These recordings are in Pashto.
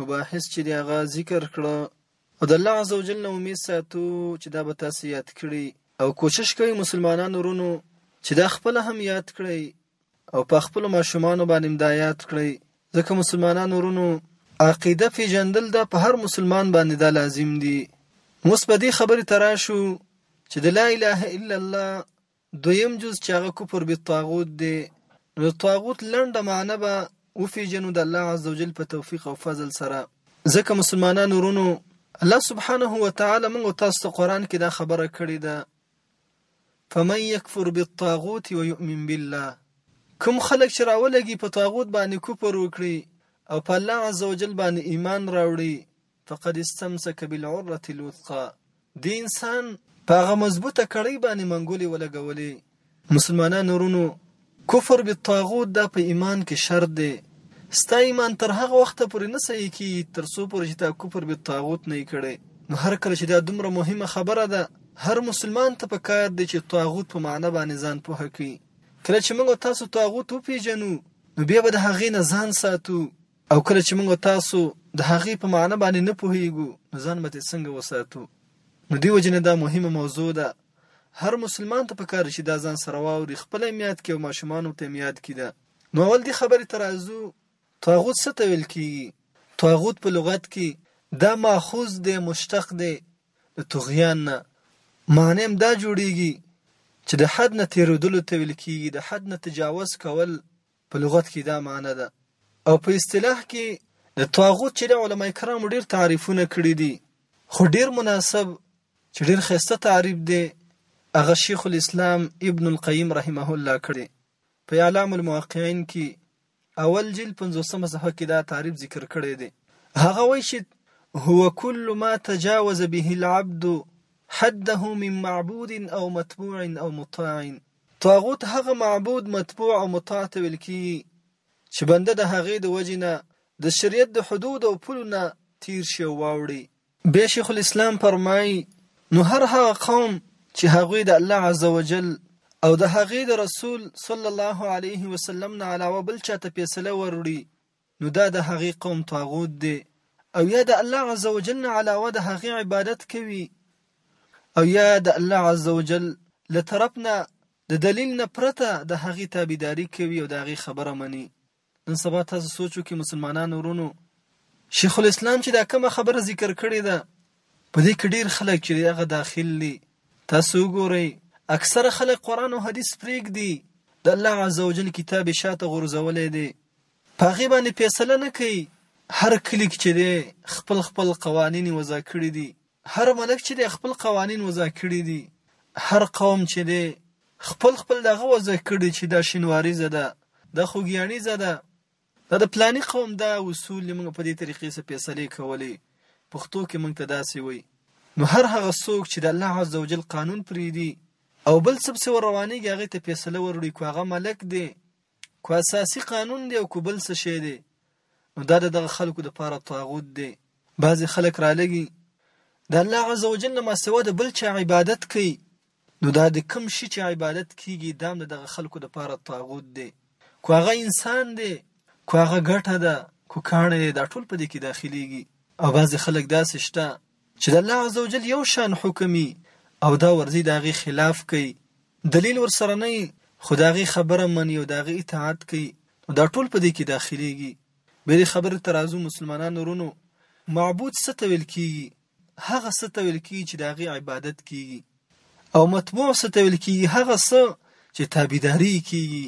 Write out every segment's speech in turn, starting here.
مباحث چې دی هغه ذکر کړه او د الله عز وجل نه امید ساتو چې دا به تاسو یاد کړي او کوشش کوي مسلمانانو ورونو چې دا خپل هم یاد کړئ او په خپل ماشومان باندې دا یاد کړئ ځکه مسلمانانو ورونو عقیده پیژندل دا په هر مسلمان باندې دا لازم دي موږ په دې خبرې تراشو چې د لا اله الا الله دویم جز چې هغه کفر بالطاغوت دی نو د طاغوت لنډه معنی به وپیژنو د الله عزوجل په توفیق او فضل سره ځکه مسلمانانو ورونو الله سبحانه و تعالی موږ تاسو ته قران کې دا خبره کړې ده فمن يكفر بالطاغوت ويؤمن بالله کوم خلک چې راولګي په طاغوت باندې کفر وکړي او په الله عزوجل باندې ایمان راوړي فقد استمسک بالعرة الوثقی دې انسان په هغه مضبوطه کړۍ باندې منګولې ولګولې. مسلمانانو ورونو! کفر بالطاغوت دا په ایمان کې شرط دی. ستا ایمان تر هغه وخته پورې نه صحیح کېږي تر څو پورې چې تا کفر بالطاغوت نه وي کړی. نو هر کله چې دا دومره مهمه خبره ده هر مسلمان ته په کار دی چې طاغوت په معنی باندې ځان پوه کړي. کله چې موږ او تاسو طاغوت وپېژنو نو بیا به د هغې نه ځان ساتو او کله چې موږ او تاسو د هغې په معنی باندې نه پوهیږو نو ځان به څنګه وساتو نو دی وجنه دا مهمه موضوع ده هر مسلمان ته پکار چې دا ځان سره واوري خپل میاد کې او ماشومان ته میاد کې ده نو اول دې خبرې ترازو طاغوت څه ته ویل کیږي طاغوت په لغت کې دا ماخوذ دی مشتق دی د طغیان نه معنی هم دا جوړیږي چې د حد نه تیرودلو ته ویل کیږي د حد نه تجاوز کول په لغت کي دا معنی ده او په اصطلاح کي د طاغوت چي ده علماء کرامو ډېر تعريفونه کړي دي خو ډېر مناسب چي ډېر ښايسته تعريف دی هغه شيخ الاسلام ابن القيم رحمه الله کړی په اعلام الموقعين کي اول جلد پنځوسمه صفحه کي دا تعريف ذکر کړی دی هغه وايي چي هو كل ما تجاوز به العبد حده من معبود او متبوع او مطاع طاغوت هغه معبود متبوع او مطاع ته ویل کیږي چې بنده د هغې د وجې نه د شریعت د حدود او پولو نه تیر شي او واوړي. بیا شیخ الاسلام فرمایي، نو هر هغه قوم چې هغوی د الله عزوجل او د هغې د رسول صلی الله علیه وسلم نه علاوه بل چاته فیصله وروړي نو دا د هغې قوم طاغوت دی او یا د الله عزوجل نه علاوه د هغې عبادت کوي او یا د الله عزوجل له طرف نه د دلیل نه پرته د هغې تابعداري کوي او د هغې خبره مني نن سبا تاسو سوچ وکړئ مسلمانانو ورونو شیخ الاسلام چې دا کومه خبره ذکر کړې ده په دې کې ډیر خلک چې هغه داخل دي تاسو وګورئ اکثره خلک قرآن او حدیث پرېږدي د الله عزوجل کتاب شاته غورځولی دی په هغې باندې فېصله نه کوي، هر کلي کې چې دی خپل خپل قوانين وضع کړي دي، هر ملک چې دی خپل قوانين وضع کړي دي، هر قوم چې دی خپل خپل دغه وضع کړي چې دا شينواريزه ده، دا خوګياڼيزه ده، دا د پلاني قوم دا اصول دي، موږ په دې طريقې سره فېصلې کولې، پښتو کې موږ ته داسې وايي، نو هر هغه څوک چې د الله عزوجل قانون پرېږدي او بل څه پسې ور روانېږي هغه ته فېصله وروړي که هغه ملک دی که اساسي قانون دی او که بل څه شی دی نو دا د دغه خلکو لپاره طاغوت دی. بعضې خلک رالږي د الله عز وجل نه ماسوا د بل چا عبادت کوي نو دا د کوم شي چې عبادت کېږي دا هم د دغه خلکو لپاره طاغوت دی. که هغه انسان دی، که هغه ګټه ده، که کاڼی دی دا ټول په دې کې داخلېږي. او بعضې خلک داسې شته چې د الله عزوجل یو شان حکم وي او دا ورځي د هغې خلاف کوي، دلیل ورسره نه وي، خو د هغې خبره مني او د هغې اطاعت کوي، نو دا ټول په دې کې داخلېږي. بیا دې خبرې ته راځو، مسلمانانو ورونو! معبود څه ته ویل کېږي؟ هغه څه ته ویل کېږي چې د هغې عبادت کېږي. او متبوع څه ته ویل کېږي؟ هغه څه چې تابعداري یې کېږي.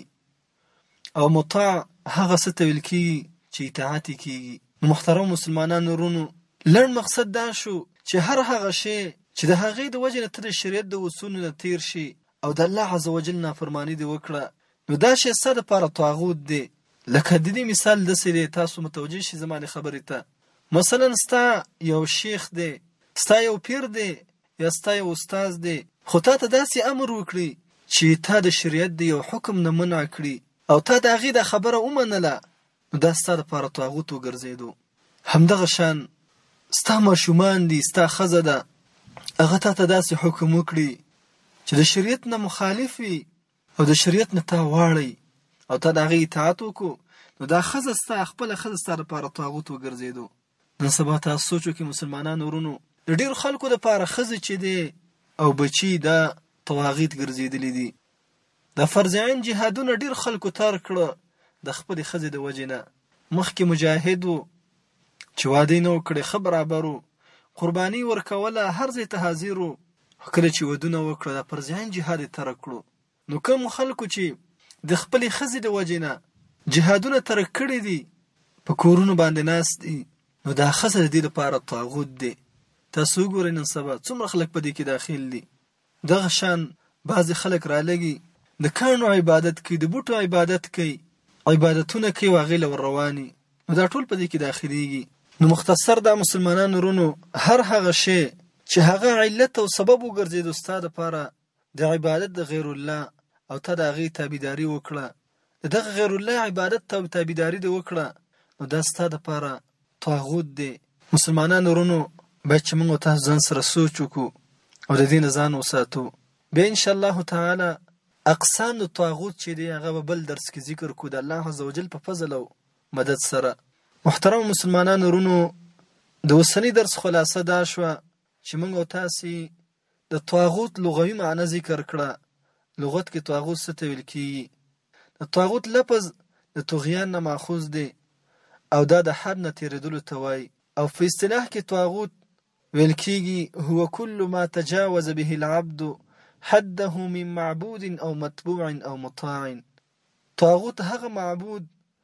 او مطاع هغه څه ته ویل کیږي چې اطاعت یې کیږي. نو محترمو مسلمانانو ورونو لنډ مقصد دا شو چې هر هغه شی چې د هغې د وجې نه ته د شریعت د اصولو نه تیر شې او د الله عزوجل نافرماني دې وکړه نو دا شی ستا لپاره طاغوت دی لکه د دې مثال داسې دی تاسو متوجه شئ زما دې خبرې ته مثلا ستا یو شیخ دی ستا یو پیر دی یا ستا یو استاد دې خو تا ته داسې امر وکړي چې تا د شریعت د یو حکم نه منع کړي او تا د هغې دا خبره ومنله نو دا ستا لپاره طاغوت وګرځېدو همدغه شان ستا ماشومان دي ستا ښځه ده هغه تا ته داسې حکم وکړي چې د شریعت نه مخالف وي او د شریعت نه تا واړی او تا د هغې اطاعت وکړو نو دا ښځه ستا خپله ښځه ستا لپاره طاغوت وګرځېدو نن سبا تاسو سوچ وکړئ مسلمانانو ورونو د ډېرو خلکو لپاره ښځې چې دی او بچي دا طواغیت ګرځېدلي دي د فرض عین جهادونه ډېر خلکو ترک کړه د خپلې ښځې د وجې نه مخکې مجاهد و چې واده یې نه و کړی ښه برابر و قرباني ورکوله هر ځای ته حاضر و خو کله چې ودونه وکړه دا فرض عین جهاد یې ترک کړو نو کوم خلکو چې د خپلې ښځې د وجې نه جهادونه ترک کړي دي په کورونو باندې ناست دي نو دا ښځه د دې لپاره طاغوت دی تاسو وګورئ نن سبا څومره خلک په دې کې داخل دي دغه شان بعضې خلک رالګي د کاڼو عبادت کوي د بوټو عبادت کوي عبادتونه کوي او هغې له رواني نو دا ټول په دې کې داخليږي نو مختصر دا مسلمانانو رونو هر هغه شی چې هغه علت او سبب وګرځېدو ستا دپاره د عبادت د غیر الله او تا د هغه تابعداري وکړه، د دغه غیر الله عبادت ته او تابعداري دې وکړه نو دا ستا لپاره طاغوت دی. مسلمانانو وروڼو باید چې موږ او تاسو ځان سره سوچ وکړو او د دې نه ځان وساتو بیا ان شاء الله تعالی اقسام د طاغوت چې دی هغه به بل درس کې ذکر کړو د الله عزوجل په فضل او مدد سره. محترم مسلمانانو وروڼو د اوسني درس خلاصه دا شوه چې موږ او تاسو د طاغوت لغوي معنی ذکر کړه، لغت کې طاغوت څه ته ویل کیږي؟ د طاغوت لفظ د طغیان نه ماخوذ دی او دا د حد نه تیریدلو ته وایي او په اصطلاح کې طاغوت ویل کیږي، هو کل ما تجاوز به العبد حده من معبود او متبوع او مطاع، طاغوت هغه معبود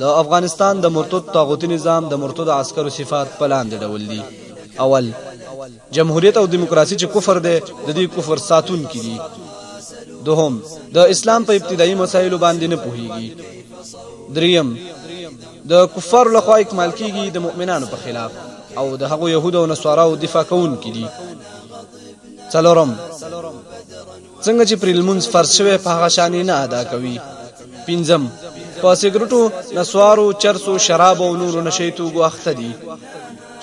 د افغانستان د مرتد طاغوتي نظام د مرتد عسکرو صفات په لاندې ډول دي اول جمهوریت او دیموکراسي چې کفر دی د دې کفر ساتون کې دي دوهم د اسلام په ابتدایي مسایلو باندې نه پوهیږي دریم د کفار لخوا اکمال کیږي د مؤمنانو په خلاف او د هغو يهودو او نصاراو دفاع کوونکي دي څلورم څنګه چې پرې لمونځ فرض شوی په هغه شان یې نه ادا کوي پنځم په سګرټو نسوارو چرسو شراب او نورو نشي توګو اخته دي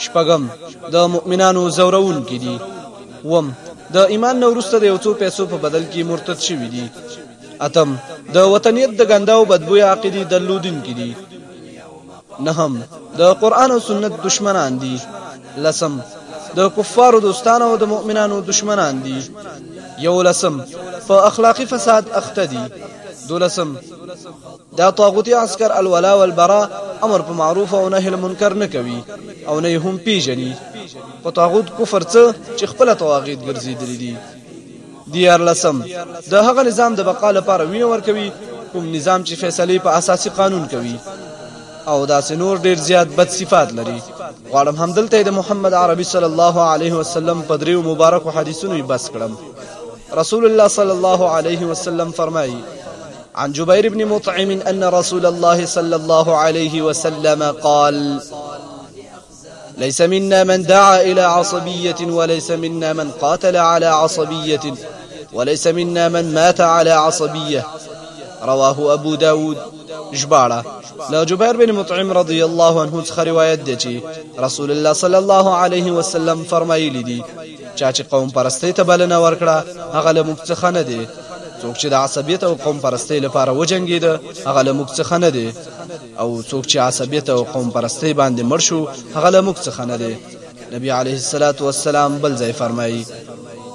شپږم د مؤمنانو زورون کې دي وم د ایمان نو ورسته د یو څو پیسو په بدل کې مرتد شوی دي اتم د وطنیت د ګنداو بدبوې عقیدې درلودونکي دي نهم، د قرآن او سنت دشمنان دي. لسم، د کفارو دوستان او د مؤمنانو دشمنان دي. یولسم، په اخلاقي فساد اخته دي. دولسم، دا طاغوتي عسکر الولا والبرا امر په معروف او نهي المنکر نه کوي او نه هم پیژني. په طاغوت کفر څه چې خپله طواغیت ګرځیدلي دي. دیارلسم، د هغه نظام د بقا لپاره وینه ورکوي کوم نظام چې فیصلې په اساسي قانون کوي او داسې نور ډیر زیات بد صفات لري غواړم همدلته د محمد عربي صلی الله علیه وسلم په دریو مبارکو حدیثونو بس کړم رسول الله صلی الله علیه وسلم فرمایي عن جبير بن مطعم أن رسول الله صلى الله عليه وسلم قال ليس منا من دعا إلى عصبية وليس منا من قاتل على عصبية وليس منا من مات على عصبية رواه أبو داود جبارة لا جبير بن مطعم رضي الله عنه څخه روایت دی چې رسول الله صلی الله علیه وسلم فرمایلی دی چا چې قوم پرستۍ ته بلنه ورکړه هغه له موږ څخه نه دی څوک چې د عصبیت او قوم پرستۍ لپاره وجنګیده هغه له موږ څخه نه دی او څوک چې عصبیت او قوم پرستۍ باندې مړ شو هغه له موږ څخه نه دی نبی علیه الصلاة والسلام بل ځای فرمایي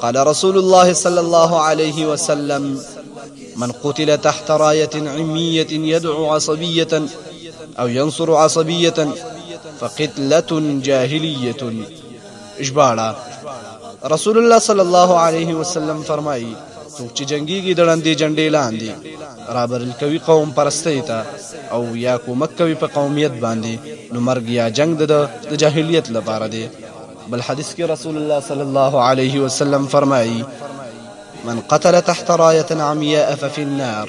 قال رسول الله صلى الله عليه وسلم من قتل تحت راية عمية يدعو عصبية أو ينصر عصبية فقتلة جاهلية ژباړه رسول الله صلی الله علیه وسلم فرمایي څوک چې جنگيږي د ړندې جنډې لاندې رابرل کوي قوم پرستۍ ته او یا کومک کوي په قومیت باندې نو مرګ یا جنگ د د جاهلیت لپاره دی بل حدیث کې رسول الله صلی الله علیه وسلم فرمایي من قتل تحت رايه عمياء ففي النار